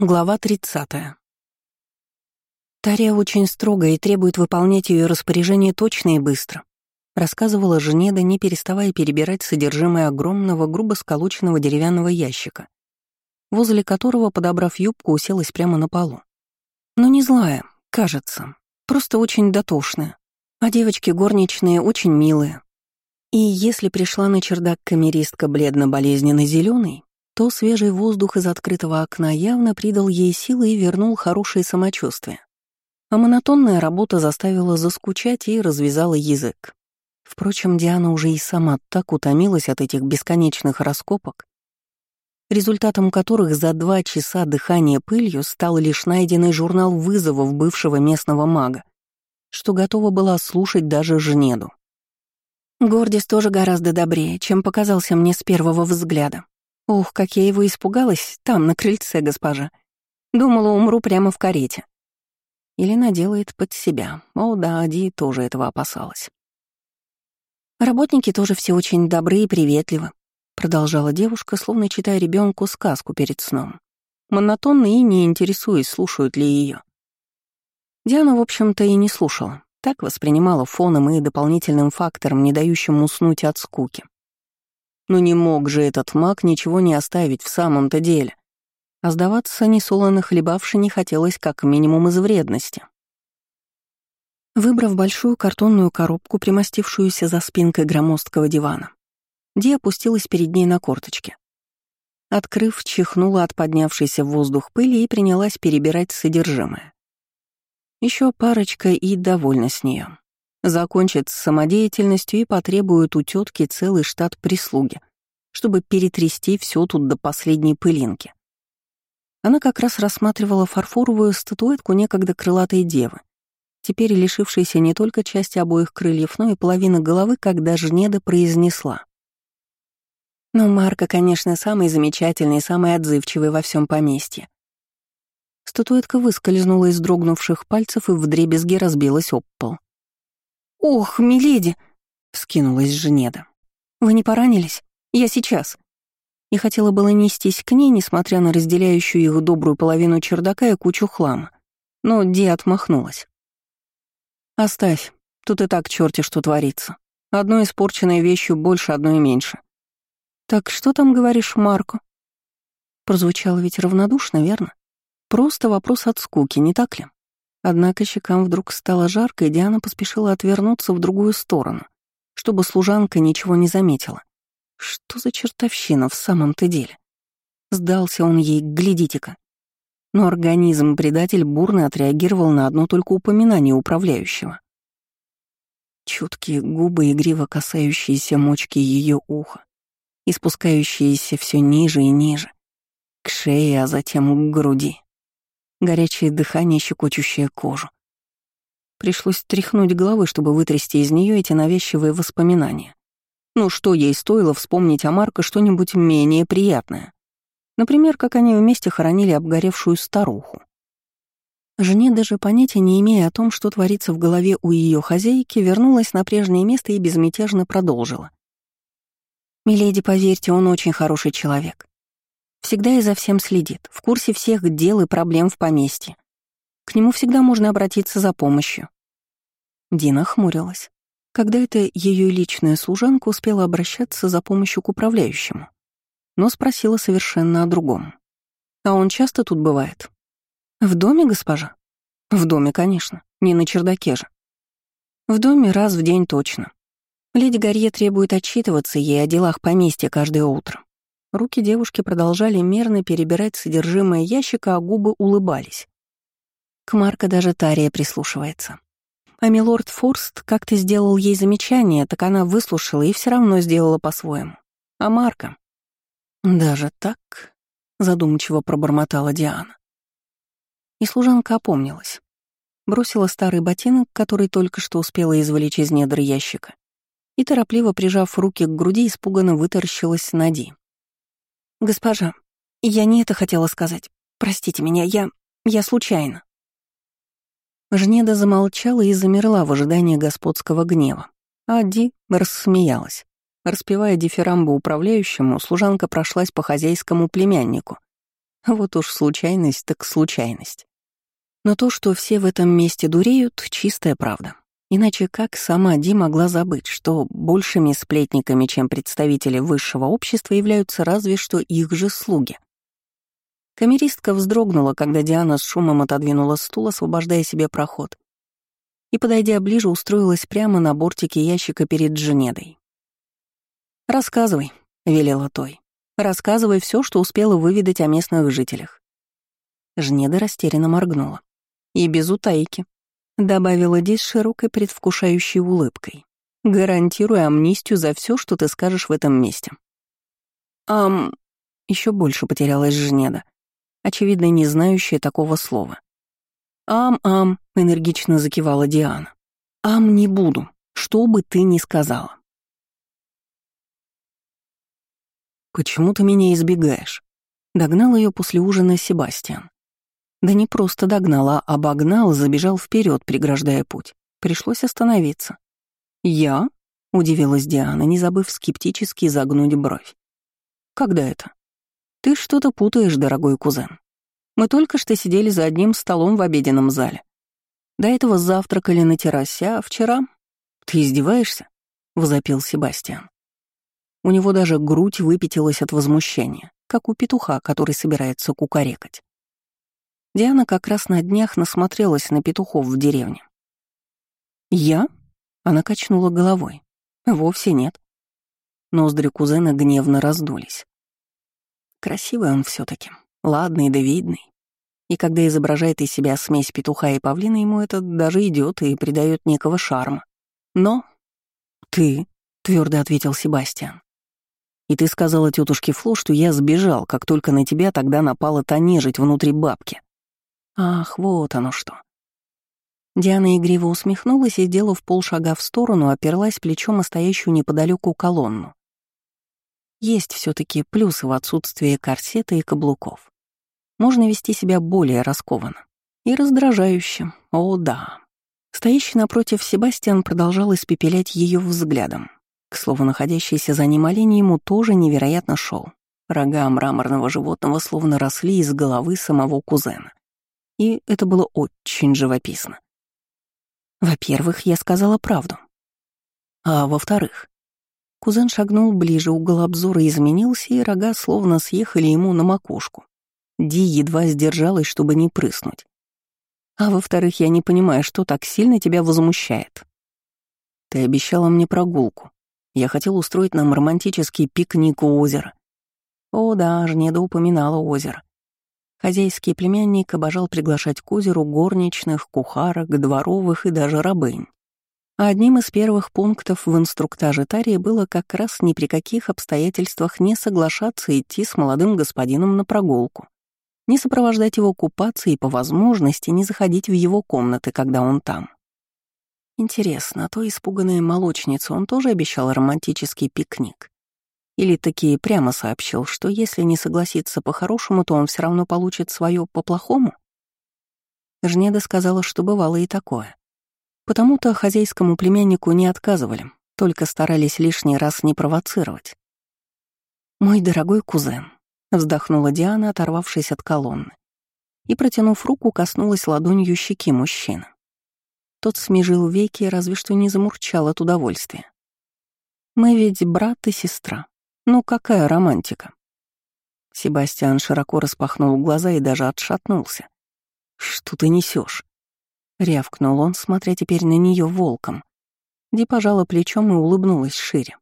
Глава 30. Тария очень строгая и требует выполнять ее распоряжение точно и быстро, рассказывала Женеда, не переставая перебирать содержимое огромного, грубо сколоченного деревянного ящика, возле которого, подобрав юбку, уселась прямо на полу. Но не злая, кажется, просто очень дотошная. А девочки горничные очень милые. И если пришла на чердак камеристка бледно-болезненно зеленый то свежий воздух из открытого окна явно придал ей силы и вернул хорошее самочувствие. А монотонная работа заставила заскучать и развязала язык. Впрочем, Диана уже и сама так утомилась от этих бесконечных раскопок, результатом которых за два часа дыхания пылью стал лишь найденный журнал вызовов бывшего местного мага, что готова была слушать даже Жнеду. Гордис тоже гораздо добрее, чем показался мне с первого взгляда. Ух, как я его испугалась там, на крыльце, госпожа. Думала, умру прямо в карете. Елена делает под себя. О да, Ди тоже этого опасалась. Работники тоже все очень добры и приветливы, продолжала девушка, словно читая ребенку сказку перед сном. Монотонно и не интересуясь, слушают ли ее. Диана, в общем-то, и не слушала. Так воспринимала фоном и дополнительным фактором, не дающим уснуть от скуки. Но не мог же этот маг ничего не оставить в самом-то деле. А сдаваться несолоно хлебавши не хотелось как минимум из вредности. Выбрав большую картонную коробку, примостившуюся за спинкой громоздкого дивана, Ди опустилась перед ней на корточки. Открыв, чихнула от поднявшейся в воздух пыли и принялась перебирать содержимое. Еще парочка и довольна с нее закончит с самодеятельностью и потребует у тетки целый штат прислуги, чтобы перетрясти все тут до последней пылинки. Она как раз рассматривала фарфоровую статуэтку некогда крылатой девы, теперь лишившейся не только части обоих крыльев, но и половины головы, когда Жнеда произнесла. «Ну, Марка, конечно, самый замечательный, самый отзывчивый во всем поместье». Статуэтка выскользнула из дрогнувших пальцев и вдребезги разбилась об пол. «Ох, миледи!» — вскинулась Женеда. «Вы не поранились? Я сейчас». И хотела было нестись к ней, несмотря на разделяющую их добрую половину чердака и кучу хлама. Но Ди отмахнулась. «Оставь, тут и так черти что творится. Одной испорченной вещью больше, одной меньше». «Так что там говоришь, Марко?» Прозвучало ведь равнодушно, верно? Просто вопрос от скуки, не так ли? Однако щекам вдруг стало жарко, и Диана поспешила отвернуться в другую сторону, чтобы служанка ничего не заметила. Что за чертовщина в самом-то деле? Сдался он ей, глядите-ка. Но организм-предатель бурно отреагировал на одно только упоминание управляющего. Чуткие губы, игриво касающиеся мочки ее уха, и спускающиеся все ниже и ниже, к шее, а затем к груди горячее дыхание, щекочущее кожу. Пришлось тряхнуть головой, чтобы вытрясти из нее эти навязчивые воспоминания. Ну что ей стоило вспомнить о Марко что-нибудь менее приятное? Например, как они вместе хоронили обгоревшую старуху. Жене, даже понятия не имея о том, что творится в голове у ее хозяйки, вернулась на прежнее место и безмятежно продолжила. «Миледи, поверьте, он очень хороший человек. Всегда и за всем следит, в курсе всех дел и проблем в поместье. К нему всегда можно обратиться за помощью. Дина хмурилась. Когда это ее личная служанка успела обращаться за помощью к управляющему, но спросила совершенно о другом. «А он часто тут бывает?» «В доме, госпожа?» «В доме, конечно, не на чердаке же». «В доме раз в день точно. Леди Гарье требует отчитываться ей о делах поместья каждое утро. Руки девушки продолжали мерно перебирать содержимое ящика, а губы улыбались. К Марко даже Тария прислушивается. А милорд Форст как-то сделал ей замечание, так она выслушала и все равно сделала по-своему. А Марко? Даже так? Задумчиво пробормотала Диана. И служанка опомнилась. Бросила старый ботинок, который только что успела извлечь из недр ящика, и, торопливо прижав руки к груди, испуганно вытаращилась на Ди. «Госпожа, я не это хотела сказать. Простите меня, я... я случайно». Жнеда замолчала и замерла в ожидании господского гнева. А Ди рассмеялась. Распевая дифирамбу управляющему, служанка прошлась по хозяйскому племяннику, Вот уж случайность так случайность. Но то, что все в этом месте дуреют, чистая правда. Иначе как сама Ди могла забыть, что большими сплетниками, чем представители высшего общества, являются разве что их же слуги? Камеристка вздрогнула, когда Диана с шумом отодвинула стул, освобождая себе проход, и, подойдя ближе, устроилась прямо на бортике ящика перед Дженедой. «Рассказывай», — велела Той. «Рассказывай все, что успела выведать о местных жителях». Жнеда растерянно моргнула. «И без утайки», — добавила Ди с широкой предвкушающей улыбкой. «Гарантирую амнистию за все, что ты скажешь в этом месте». «Ам...» — еще больше потерялась Жнеда очевидно, не знающая такого слова. «Ам-ам», — энергично закивала Диана. «Ам не буду, что бы ты ни сказала». «Почему ты меня избегаешь?» Догнал ее после ужина Себастьян. Да не просто догнал, а обогнал, забежал вперед, преграждая путь. Пришлось остановиться. «Я?» — удивилась Диана, не забыв скептически загнуть бровь. «Когда это?» «Ты что-то путаешь, дорогой кузен. Мы только что сидели за одним столом в обеденном зале. До этого завтракали на террасе, а вчера... Ты издеваешься?» — возопил Себастьян. У него даже грудь выпятилась от возмущения, как у петуха, который собирается кукарекать. Диана как раз на днях насмотрелась на петухов в деревне. «Я?» — она качнула головой. «Вовсе нет». Ноздри кузена гневно раздулись. Красивый он все таки ладный да видный. И когда изображает из себя смесь петуха и павлина, ему это даже идет и придает некого шарма. Но ты, твердо ответил Себастьян. И ты сказала тетушке Фло, что я сбежал, как только на тебя тогда напала та нежить внутри бабки. Ах, вот оно что. Диана игриво усмехнулась и, сделав полшага в сторону, оперлась плечом о стоящую неподалеку колонну. Есть все таки плюсы в отсутствии корсета и каблуков. Можно вести себя более раскованно. И раздражающе. О, да. Стоящий напротив Себастьян продолжал испепелять ее взглядом. К слову, находящийся за ним олень ему тоже невероятно шел. Рога мраморного животного словно росли из головы самого кузена. И это было очень живописно. Во-первых, я сказала правду. А во-вторых, Кузен шагнул ближе, угол обзора изменился, и рога словно съехали ему на макушку. Ди едва сдержалась, чтобы не прыснуть. А во-вторых, я не понимаю, что так сильно тебя возмущает. Ты обещала мне прогулку. Я хотел устроить нам романтический пикник у озера. О да, Жнеда упоминала озеро. Хозяйский племянник обожал приглашать к озеру горничных, кухарок, дворовых и даже рабынь. А одним из первых пунктов в инструктаже Тарии было как раз ни при каких обстоятельствах не соглашаться идти с молодым господином на прогулку, не сопровождать его купаться и по возможности не заходить в его комнаты, когда он там. Интересно, а то испуганная молочница он тоже обещал романтический пикник? Или таки прямо сообщил, что если не согласится по-хорошему, то он все равно получит свое по-плохому? Жнеда сказала, что бывало и такое. Потому-то хозяйскому племяннику не отказывали, только старались лишний раз не провоцировать. «Мой дорогой кузен», — вздохнула Диана, оторвавшись от колонны, и, протянув руку, коснулась ладонью щеки мужчины. Тот смежил веки, разве что не замурчал от удовольствия. «Мы ведь брат и сестра. Ну какая романтика?» Себастьян широко распахнул глаза и даже отшатнулся. «Что ты несешь? Рявкнул он, смотря теперь на нее волком. Ди пожала плечом и улыбнулась шире.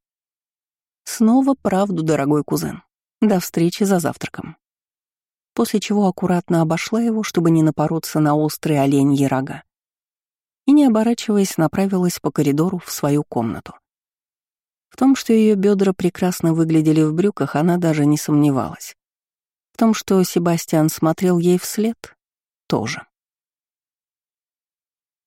Снова правду, дорогой кузен. До встречи за завтраком. После чего аккуратно обошла его, чтобы не напороться на острые оленьи рога. И, не оборачиваясь, направилась по коридору в свою комнату. В том, что ее бедра прекрасно выглядели в брюках, она даже не сомневалась. В том, что Себастьян смотрел ей вслед, тоже.